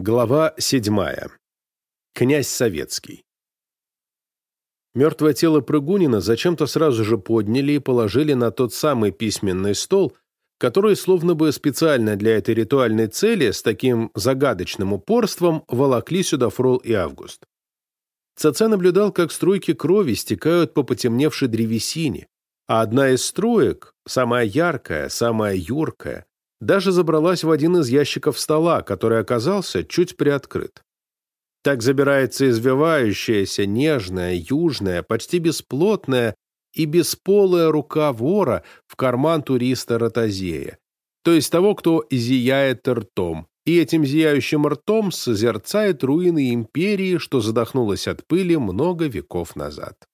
Глава седьмая. Князь Советский. Мертвое тело Прыгунина зачем-то сразу же подняли и положили на тот самый письменный стол, который словно бы специально для этой ритуальной цели с таким загадочным упорством волокли сюда Фрол и Август. ЦЦ наблюдал, как струйки крови стекают по потемневшей древесине, а одна из струек, самая яркая, самая юркая, даже забралась в один из ящиков стола, который оказался чуть приоткрыт. Так забирается извивающаяся, нежная, южная, почти бесплотная и бесполая рука вора в карман туриста Ротозея, то есть того, кто зияет ртом, и этим зияющим ртом созерцает руины империи, что задохнулась от пыли много веков назад.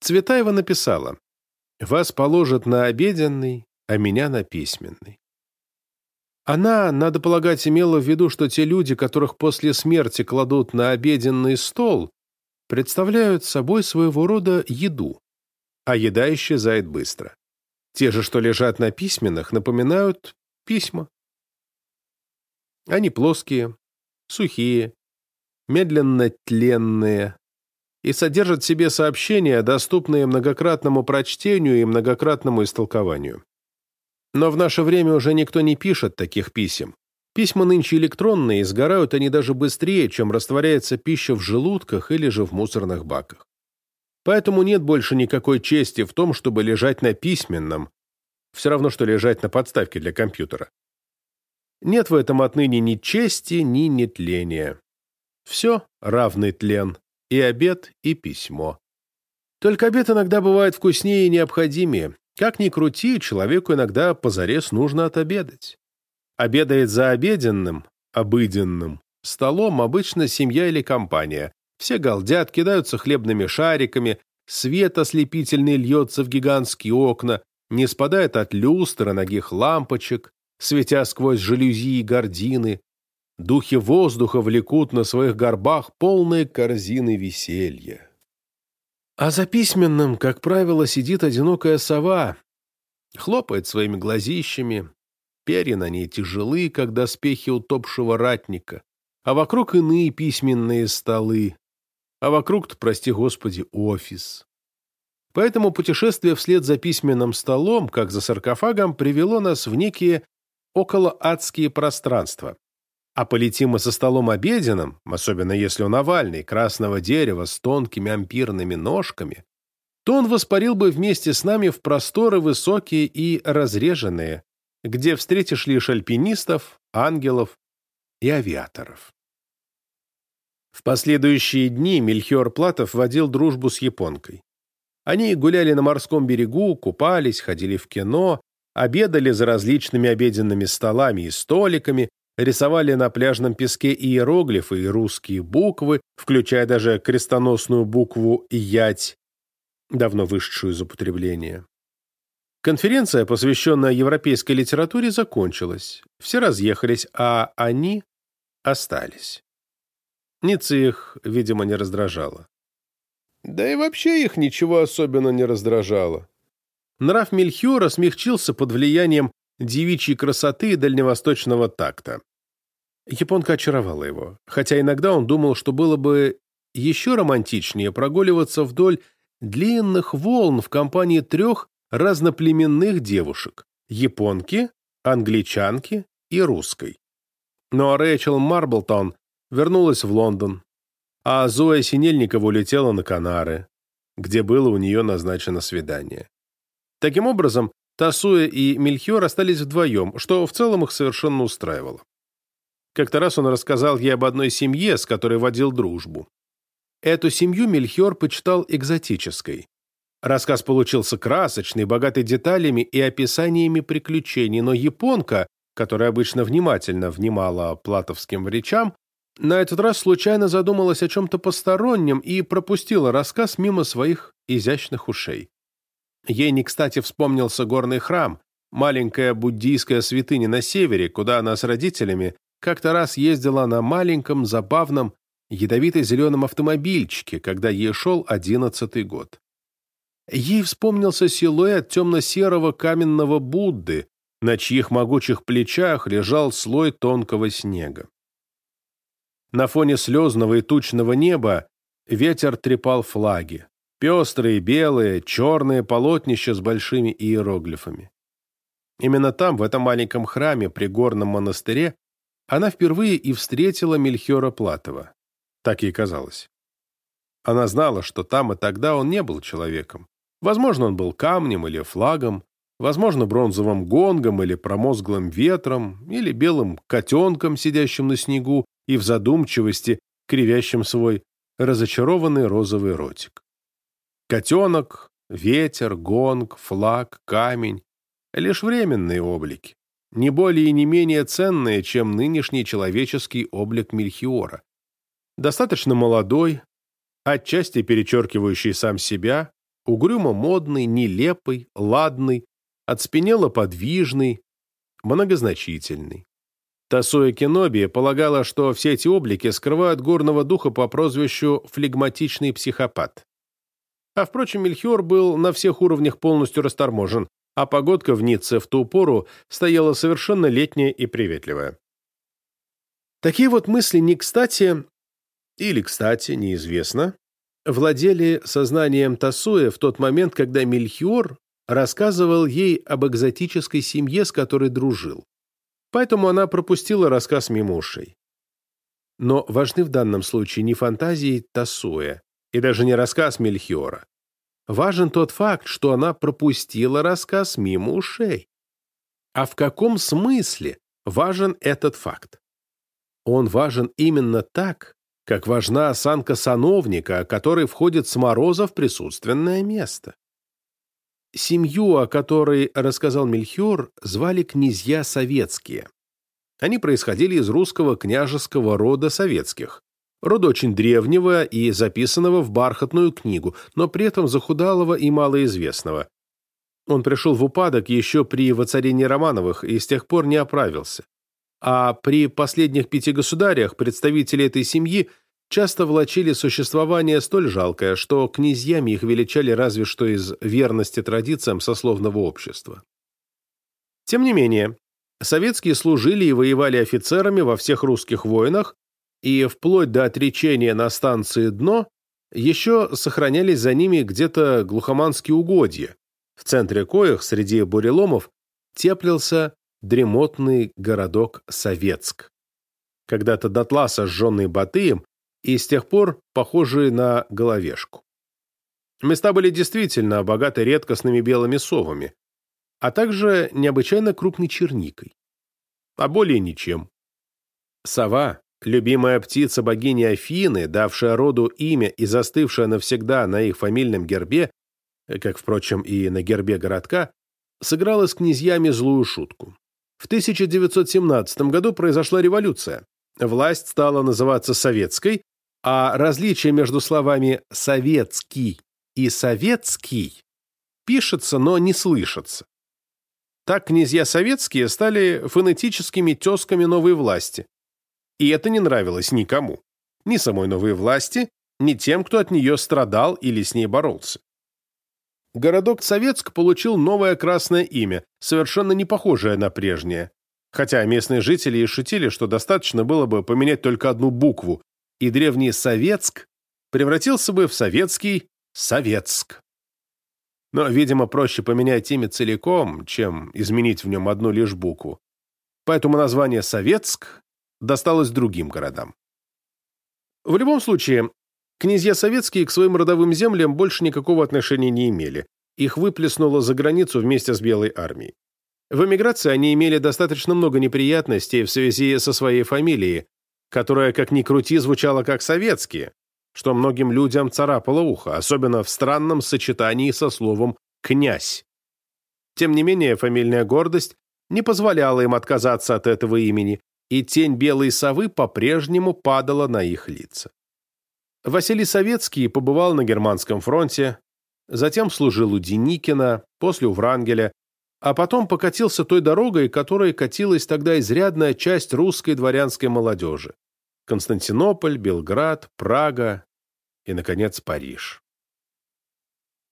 Цветаева написала «Вас положат на обеденный, а меня на письменный». Она, надо полагать, имела в виду, что те люди, которых после смерти кладут на обеденный стол, представляют собой своего рода еду, а еда исчезает быстро. Те же, что лежат на письменных, напоминают письма. Они плоские, сухие, медленно тленные и содержат в себе сообщения, доступные многократному прочтению и многократному истолкованию. Но в наше время уже никто не пишет таких писем. Письма нынче электронные, и сгорают они даже быстрее, чем растворяется пища в желудках или же в мусорных баках. Поэтому нет больше никакой чести в том, чтобы лежать на письменном, все равно, что лежать на подставке для компьютера. Нет в этом отныне ни чести, ни нетления. Все равный тлен, и обед, и письмо. Только обед иногда бывает вкуснее и необходимее, как ни крути, человеку иногда позарез нужно отобедать. Обедает за обеденным, обыденным, столом обычно семья или компания. Все галдят, кидаются хлебными шариками, свет ослепительный льется в гигантские окна, не спадает от люстр ногих лампочек, светя сквозь жалюзи и гардины. Духи воздуха влекут на своих горбах полные корзины веселья. А за письменным, как правило, сидит одинокая сова, хлопает своими глазищами, перья на ней тяжелы, как доспехи утопшего ратника, а вокруг иные письменные столы, а вокруг-то, прости господи, офис. Поэтому путешествие вслед за письменным столом, как за саркофагом, привело нас в некие околоадские пространства, а полетим мы со столом обеденным, особенно если он овальный, красного дерева с тонкими ампирными ножками, то он воспарил бы вместе с нами в просторы высокие и разреженные, где встретишь лишь альпинистов, ангелов и авиаторов. В последующие дни Мельхиор Платов водил дружбу с японкой. Они гуляли на морском берегу, купались, ходили в кино, обедали за различными обеденными столами и столиками, рисовали на пляжном песке иероглифы и русские буквы, включая даже крестоносную букву «Ять», давно вышедшую из употребления. Конференция, посвященная европейской литературе, закончилась. Все разъехались, а они остались. Ницца их, видимо, не раздражала. Да и вообще их ничего особенно не раздражало. Нрав Мельхиора смягчился под влиянием девичьей красоты и дальневосточного такта. Японка очаровала его, хотя иногда он думал, что было бы еще романтичнее прогуливаться вдоль длинных волн в компании трех разноплеменных девушек – японки, англичанки и русской. Но Рэйчел Марблтон вернулась в Лондон, а Зоя Синельникова улетела на Канары, где было у нее назначено свидание. Таким образом, Тасуя и Мельхиор остались вдвоем, что в целом их совершенно устраивало. Как-то раз он рассказал ей об одной семье, с которой водил дружбу. Эту семью Мельхиор почитал экзотической. Рассказ получился красочный, богатый деталями и описаниями приключений, но японка, которая обычно внимательно внимала платовским речам, на этот раз случайно задумалась о чем-то постороннем и пропустила рассказ мимо своих изящных ушей. Ей не кстати вспомнился горный храм, маленькая буддийская святыня на севере, куда она с родителями как-то раз ездила на маленьком, забавном, ядовито-зеленом автомобильчике, когда ей шел одиннадцатый год. Ей вспомнился силуэт темно-серого каменного Будды, на чьих могучих плечах лежал слой тонкого снега. На фоне слезного и тучного неба ветер трепал флаги. Пестрые, белые, черные полотнища с большими иероглифами. Именно там, в этом маленьком храме при горном монастыре, она впервые и встретила Мельхиора Платова. Так ей казалось. Она знала, что там и тогда он не был человеком. Возможно, он был камнем или флагом, возможно, бронзовым гонгом или промозглым ветром, или белым котенком, сидящим на снегу и в задумчивости, кривящим свой разочарованный розовый ротик. Котенок, ветер, гонг, флаг, камень — лишь временные облики, не более и не менее ценные, чем нынешний человеческий облик Мельхиора. Достаточно молодой, отчасти перечеркивающий сам себя, угрюмо модный, нелепый, ладный, отспенело подвижный, многозначительный. Тасуя Кеноби полагала, что все эти облики скрывают горного духа по прозвищу «флегматичный психопат». А, впрочем, Мельхиор был на всех уровнях полностью расторможен, а погодка в Ницце в ту пору стояла совершенно летняя и приветливая. Такие вот мысли не кстати, или кстати, неизвестно, владели сознанием Тасуя в тот момент, когда Мельхиор рассказывал ей об экзотической семье, с которой дружил. Поэтому она пропустила рассказ мимо ушей. Но важны в данном случае не фантазии Тасуя и даже не рассказ Мельхиора. Важен тот факт, что она пропустила рассказ мимо ушей. А в каком смысле важен этот факт? Он важен именно так, как важна осанка сановника, который входит с мороза в присутственное место. Семью, о которой рассказал Мельхиор, звали князья советские. Они происходили из русского княжеского рода советских, рода очень древнего и записанного в бархатную книгу, но при этом захудалого и малоизвестного. Он пришел в упадок еще при воцарении Романовых и с тех пор не оправился. А при последних пяти государях представители этой семьи – часто влачили существование столь жалкое, что князьями их величали разве что из верности традициям сословного общества. Тем не менее, советские служили и воевали офицерами во всех русских войнах, и вплоть до отречения на станции «Дно» еще сохранялись за ними где-то глухоманские угодья, в центре коих среди буреломов теплился дремотный городок Советск. Когда-то дотла сожженный Батыем, и с тех пор похожие на головешку. Места были действительно богаты редкостными белыми совами, а также необычайно крупной черникой. А более ничем. Сова, любимая птица богини Афины, давшая роду имя и застывшая навсегда на их фамильном гербе, как, впрочем, и на гербе городка, сыграла с князьями злую шутку. В 1917 году произошла революция. Власть стала называться советской, а различие между словами «советский» и «советский» пишется, но не слышится. Так князья советские стали фонетическими тезками новой власти. И это не нравилось никому. Ни самой новой власти, ни тем, кто от нее страдал или с ней боролся. Городок Советск получил новое красное имя, совершенно не похожее на прежнее. Хотя местные жители и шутили, что достаточно было бы поменять только одну букву, и древний Советск превратился бы в советский Советск. Но, видимо, проще поменять имя целиком, чем изменить в нем одну лишь букву. Поэтому название Советск досталось другим городам. В любом случае, князья советские к своим родовым землям больше никакого отношения не имели. Их выплеснуло за границу вместе с Белой армией. В эмиграции они имели достаточно много неприятностей в связи со своей фамилией, которая, как ни крути, звучала как советские, что многим людям царапало ухо, особенно в странном сочетании со словом «князь». Тем не менее, фамильная гордость не позволяла им отказаться от этого имени, и тень белой совы по-прежнему падала на их лица. Василий Советский побывал на Германском фронте, затем служил у Деникина, после у Врангеля, а потом покатился той дорогой, которой катилась тогда изрядная часть русской дворянской молодежи. Константинополь, Белград, Прага и, наконец, Париж.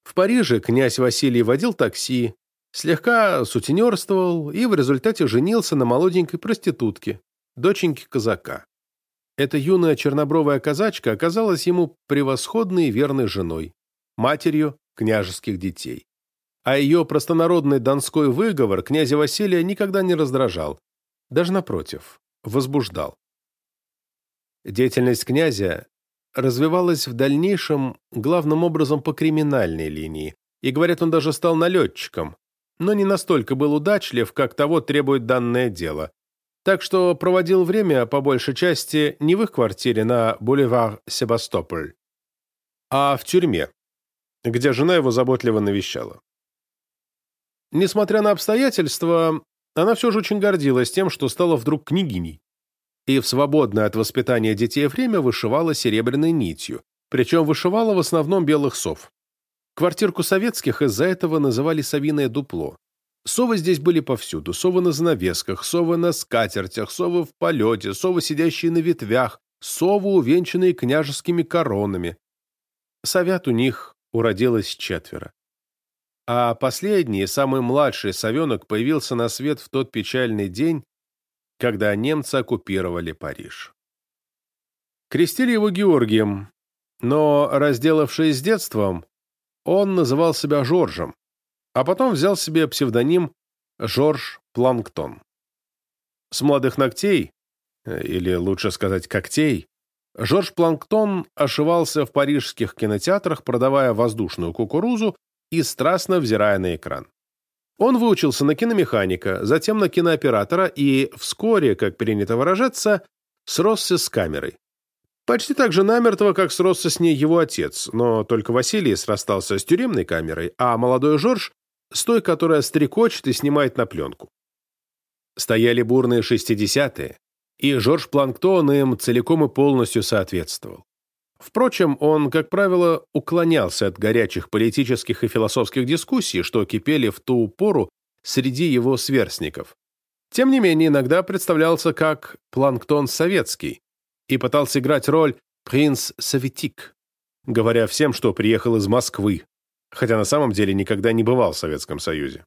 В Париже князь Василий водил такси, слегка сутенерствовал и в результате женился на молоденькой проститутке, доченьке казака. Эта юная чернобровая казачка оказалась ему превосходной и верной женой, матерью княжеских детей. А ее простонародный донской выговор князя Василия никогда не раздражал, даже напротив, возбуждал. Деятельность князя развивалась в дальнейшем главным образом по криминальной линии, и, говорят, он даже стал налетчиком, но не настолько был удачлив, как того требует данное дело. Так что проводил время, по большей части, не в их квартире на бульвар Себастополь, а в тюрьме, где жена его заботливо навещала. Несмотря на обстоятельства, она все же очень гордилась тем, что стала вдруг княгиней. И в свободное от воспитания детей время вышивала серебряной нитью, причем вышивала в основном белых сов. Квартирку советских из-за этого называли «совиное дупло». Совы здесь были повсюду. Совы на занавесках, совы на скатертях, совы в полете, совы, сидящие на ветвях, совы, увенчанные княжескими коронами. Совят у них уродилось четверо. А последний, самый младший совенок появился на свет в тот печальный день, когда немцы оккупировали Париж. Крестили его Георгием, но, разделавшись с детством, он называл себя Жоржем, а потом взял себе псевдоним Жорж Планктон. С молодых ногтей, или лучше сказать когтей, Жорж Планктон ошивался в парижских кинотеатрах, продавая воздушную кукурузу и страстно взирая на экран. Он выучился на киномеханика, затем на кинооператора и вскоре, как принято выражаться, сросся с камерой. Почти так же намертво, как сросся с ней его отец, но только Василий срастался с тюремной камерой, а молодой Жорж — с той, которая стрекочет и снимает на пленку. Стояли бурные шестидесятые, и Жорж Планктон им целиком и полностью соответствовал. Впрочем, он, как правило, уклонялся от горячих политических и философских дискуссий, что кипели в ту пору среди его сверстников. Тем не менее, иногда представлялся как планктон советский и пытался играть роль «принц советик», говоря всем, что приехал из Москвы, хотя на самом деле никогда не бывал в Советском Союзе.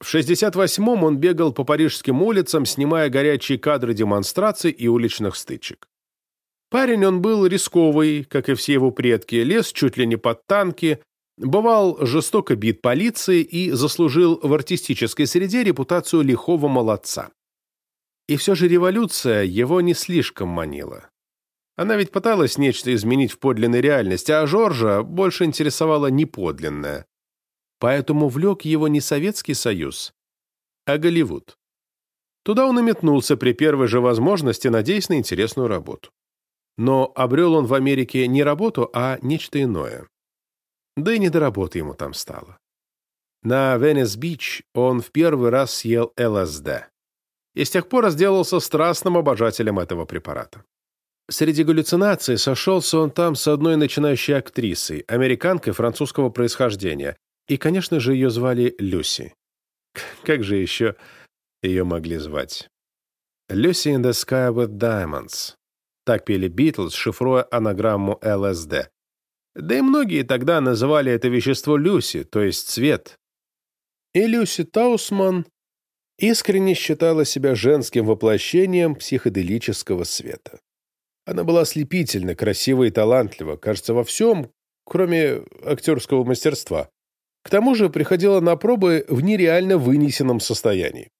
В 68-м он бегал по парижским улицам, снимая горячие кадры демонстраций и уличных стычек. Парень он был рисковый, как и все его предки, лез чуть ли не под танки, бывал жестоко бит полицией и заслужил в артистической среде репутацию лихого молодца. И все же революция его не слишком манила. Она ведь пыталась нечто изменить в подлинной реальности, а Жоржа больше интересовала неподлинное поэтому влек его не Советский Союз, а Голливуд. Туда он и метнулся при первой же возможности, надеясь на интересную работу. Но обрел он в Америке не работу, а нечто иное. Да и не до работы ему там стало. На Венес-Бич он в первый раз съел ЛСД. И с тех пор сделался страстным обожателем этого препарата. Среди галлюцинаций сошелся он там с одной начинающей актрисой, американкой французского происхождения, и, конечно же, ее звали Люси. Как же еще ее могли звать? «Lucy in the Sky with Diamonds». Так пели Битлз, шифруя анаграмму ЛСД. Да и многие тогда называли это вещество Люси, то есть цвет. И Люси Таусман искренне считала себя женским воплощением психоделического света. Она была ослепительно, красива и талантлива, кажется, во всем, кроме актерского мастерства. К тому же приходила на пробы в нереально вынесенном состоянии.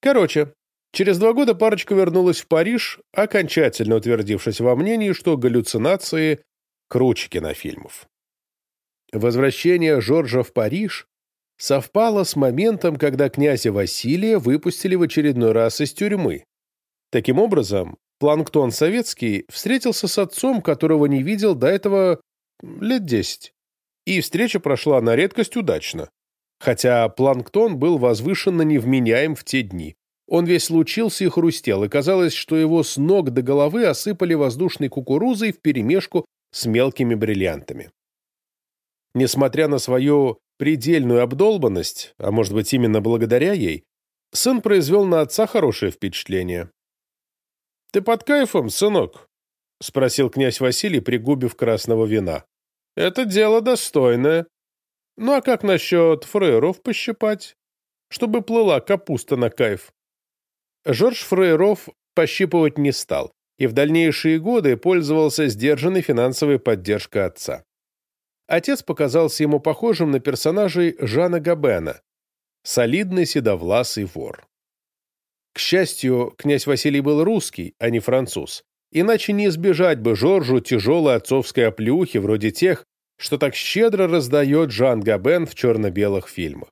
Короче, через два года парочка вернулась в Париж, окончательно утвердившись во мнении, что галлюцинации круче кинофильмов. Возвращение Жоржа в Париж совпало с моментом, когда князя Василия выпустили в очередной раз из тюрьмы. Таким образом, Планктон Советский встретился с отцом, которого не видел до этого лет десять и встреча прошла на редкость удачно. Хотя планктон был возвышенно невменяем в те дни. Он весь лучился и хрустел, и казалось, что его с ног до головы осыпали воздушной кукурузой вперемешку с мелкими бриллиантами. Несмотря на свою предельную обдолбанность, а может быть именно благодаря ей, сын произвел на отца хорошее впечатление. «Ты под кайфом, сынок?» — спросил князь Василий, пригубив красного вина. Это дело достойное. Ну а как насчет фрейров пощипать? Чтобы плыла капуста на кайф. Жорж Фрейров пощипывать не стал и в дальнейшие годы пользовался сдержанной финансовой поддержкой отца. Отец показался ему похожим на персонажей Жана Габена, солидный седовласый вор. К счастью, князь Василий был русский, а не француз, иначе не избежать бы Жоржу тяжелой отцовской оплюхи, вроде тех, что так щедро раздает Жан Габен в черно-белых фильмах.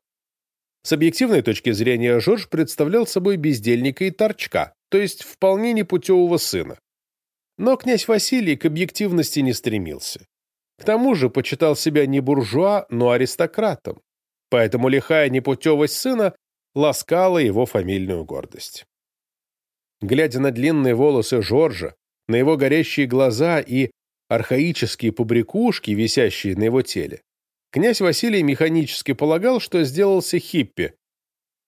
С объективной точки зрения Жорж представлял собой бездельника и торчка, то есть вполне непутевого сына. Но князь Василий к объективности не стремился. К тому же почитал себя не буржуа, но аристократом, поэтому лихая непутевость сына ласкала его фамильную гордость. Глядя на длинные волосы Жоржа, на его горящие глаза и архаические побрякушки, висящие на его теле, князь Василий механически полагал, что сделался хиппи.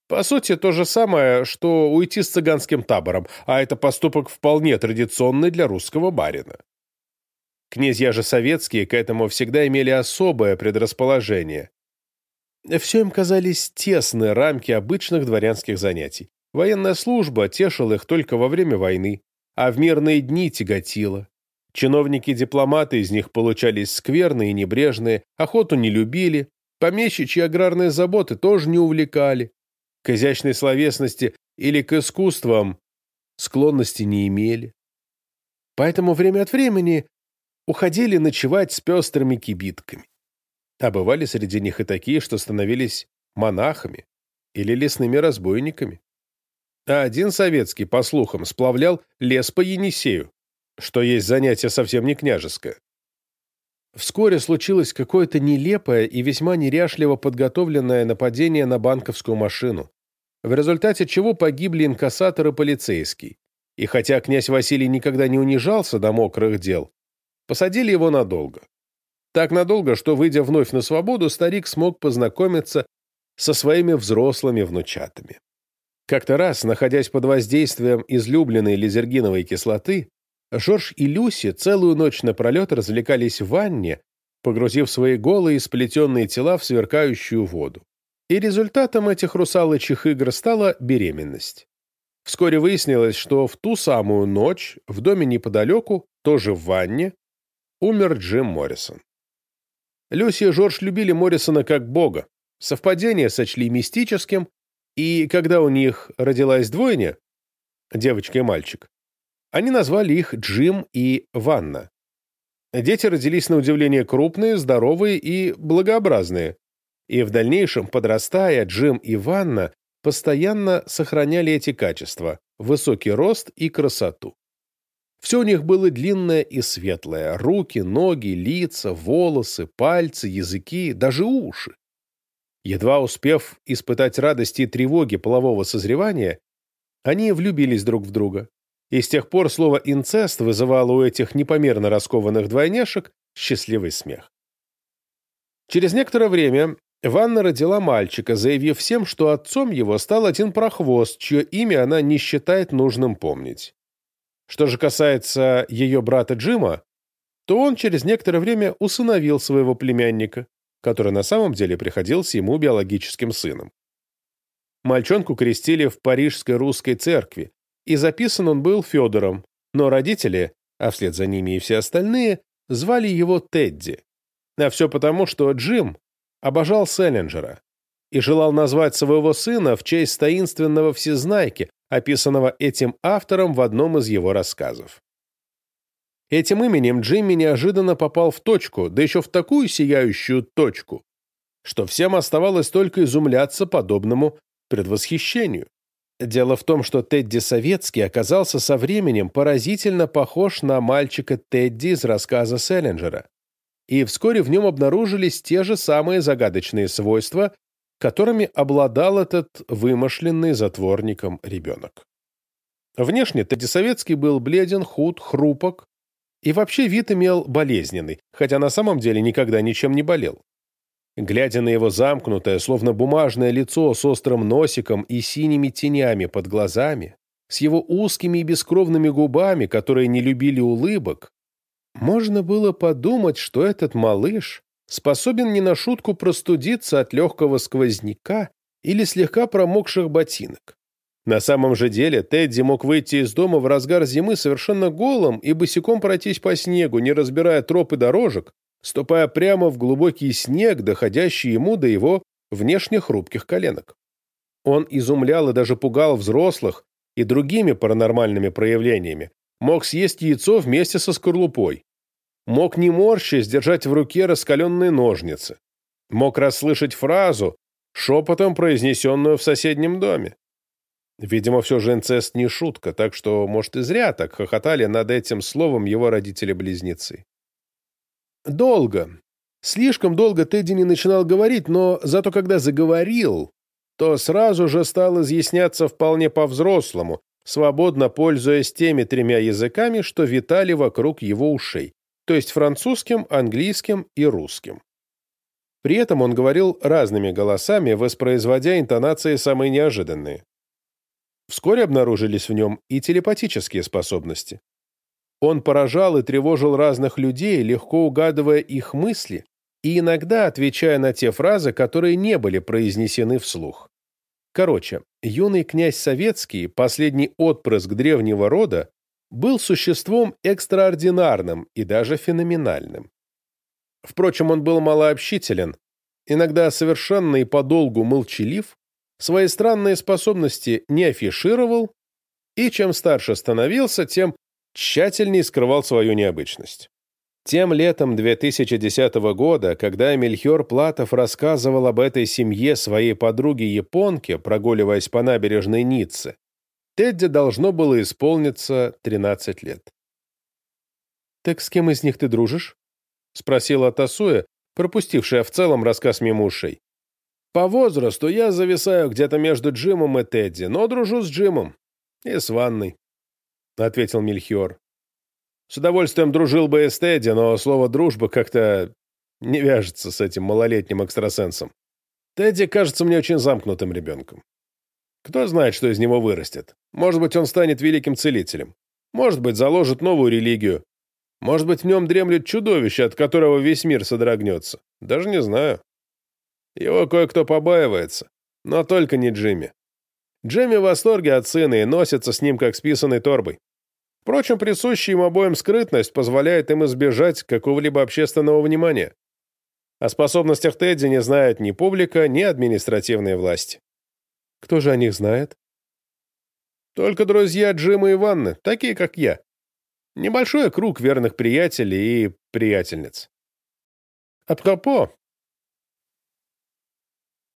По сути, то же самое, что уйти с цыганским табором, а это поступок вполне традиционный для русского барина. Князья же советские к этому всегда имели особое предрасположение. Все им казались тесные рамки обычных дворянских занятий. Военная служба тешила их только во время войны, а в мирные дни тяготила. Чиновники-дипломаты из них получались скверные и небрежные, охоту не любили, помещичьи аграрные заботы тоже не увлекали, к изящной словесности или к искусствам склонности не имели. Поэтому время от времени уходили ночевать с пестрыми кибитками. А бывали среди них и такие, что становились монахами или лесными разбойниками. А один советский, по слухам, сплавлял лес по Енисею, что есть занятие совсем не княжеское. Вскоре случилось какое-то нелепое и весьма неряшливо подготовленное нападение на банковскую машину, в результате чего погибли инкассатор и полицейский. И хотя князь Василий никогда не унижался до мокрых дел, посадили его надолго. Так надолго, что, выйдя вновь на свободу, старик смог познакомиться со своими взрослыми внучатами. Как-то раз, находясь под воздействием излюбленной лизергиновой кислоты, Жорж и Люси целую ночь напролет развлекались в ванне, погрузив свои голые сплетенные тела в сверкающую воду. И результатом этих русалочьих игр стала беременность. Вскоре выяснилось, что в ту самую ночь в доме неподалеку, тоже в ванне, умер Джим Моррисон. Люси и Жорж любили Моррисона как бога, совпадение сочли мистическим, и когда у них родилась двойня, девочка и мальчик, они назвали их Джим и Ванна. Дети родились на удивление крупные, здоровые и благообразные. И в дальнейшем, подрастая, Джим и Ванна постоянно сохраняли эти качества – высокий рост и красоту. Все у них было длинное и светлое – руки, ноги, лица, волосы, пальцы, языки, даже уши. Едва успев испытать радости и тревоги полового созревания, они влюбились друг в друга и с тех пор слово «инцест» вызывало у этих непомерно раскованных двойняшек счастливый смех. Через некоторое время Ванна родила мальчика, заявив всем, что отцом его стал один прохвост, чье имя она не считает нужным помнить. Что же касается ее брата Джима, то он через некоторое время усыновил своего племянника, который на самом деле приходился ему биологическим сыном. Мальчонку крестили в Парижской русской церкви, и записан он был Федором, но родители, а вслед за ними и все остальные, звали его Тедди. А все потому, что Джим обожал Селлинджера и желал назвать своего сына в честь таинственного всезнайки, описанного этим автором в одном из его рассказов. Этим именем Джимми неожиданно попал в точку, да еще в такую сияющую точку, что всем оставалось только изумляться подобному предвосхищению. Дело в том, что Тедди Советский оказался со временем поразительно похож на мальчика Тедди из рассказа Селлинджера. И вскоре в нем обнаружились те же самые загадочные свойства, которыми обладал этот вымышленный затворником ребенок. Внешне Тедди Советский был бледен, худ, хрупок и вообще вид имел болезненный, хотя на самом деле никогда ничем не болел. Глядя на его замкнутое, словно бумажное лицо с острым носиком и синими тенями под глазами, с его узкими и бескровными губами, которые не любили улыбок, можно было подумать, что этот малыш способен не на шутку простудиться от легкого сквозняка или слегка промокших ботинок. На самом же деле Тедди мог выйти из дома в разгар зимы совершенно голым и босиком пройтись по снегу, не разбирая троп и дорожек, ступая прямо в глубокий снег, доходящий ему до его внешне хрупких коленок. Он изумлял и даже пугал взрослых и другими паранормальными проявлениями, мог съесть яйцо вместе со скорлупой, мог не морща сдержать в руке раскаленные ножницы, мог расслышать фразу, шепотом произнесенную в соседнем доме. Видимо, все же инцест не шутка, так что, может, и зря так хохотали над этим словом его родители-близнецы. Долго, слишком долго Тедди не начинал говорить, но зато когда заговорил, то сразу же стал изъясняться вполне по-взрослому, свободно пользуясь теми тремя языками, что витали вокруг его ушей, то есть французским, английским и русским. При этом он говорил разными голосами, воспроизводя интонации самые неожиданные. Вскоре обнаружились в нем и телепатические способности. Он поражал и тревожил разных людей, легко угадывая их мысли и иногда отвечая на те фразы, которые не были произнесены вслух. Короче, юный князь Советский, последний отпрыск древнего рода, был существом экстраординарным и даже феноменальным. Впрочем, он был малообщителен, иногда совершенно и подолгу молчалив, свои странные способности не афишировал и чем старше становился, тем тщательнее скрывал свою необычность. Тем летом 2010 года, когда Мельхиор Платов рассказывал об этой семье своей подруге-японке, прогуливаясь по набережной Ниццы, Тедди должно было исполниться 13 лет. «Так с кем из них ты дружишь?» — спросила Тасуя, пропустившая в целом рассказ мимо ушей. По возрасту я зависаю где-то между Джимом и Тедди, но дружу с Джимом. И с Ванной, — ответил Мельхиор. С удовольствием дружил бы и с Тедди, но слово «дружба» как-то не вяжется с этим малолетним экстрасенсом. Тедди кажется мне очень замкнутым ребенком. Кто знает, что из него вырастет. Может быть, он станет великим целителем. Может быть, заложит новую религию. Может быть, в нем дремлет чудовище, от которого весь мир содрогнется. Даже не знаю. Его кое-кто побаивается, но только не Джимми. Джимми в восторге от сына и носится с ним как с торбой. Впрочем, присущая им обоим скрытность позволяет им избежать какого-либо общественного внимания. О способностях Тедди не знает ни публика, ни административные власти. Кто же о них знает? Только друзья Джима и Ванны, такие как я. Небольшой круг верных приятелей и приятельниц. Апропо,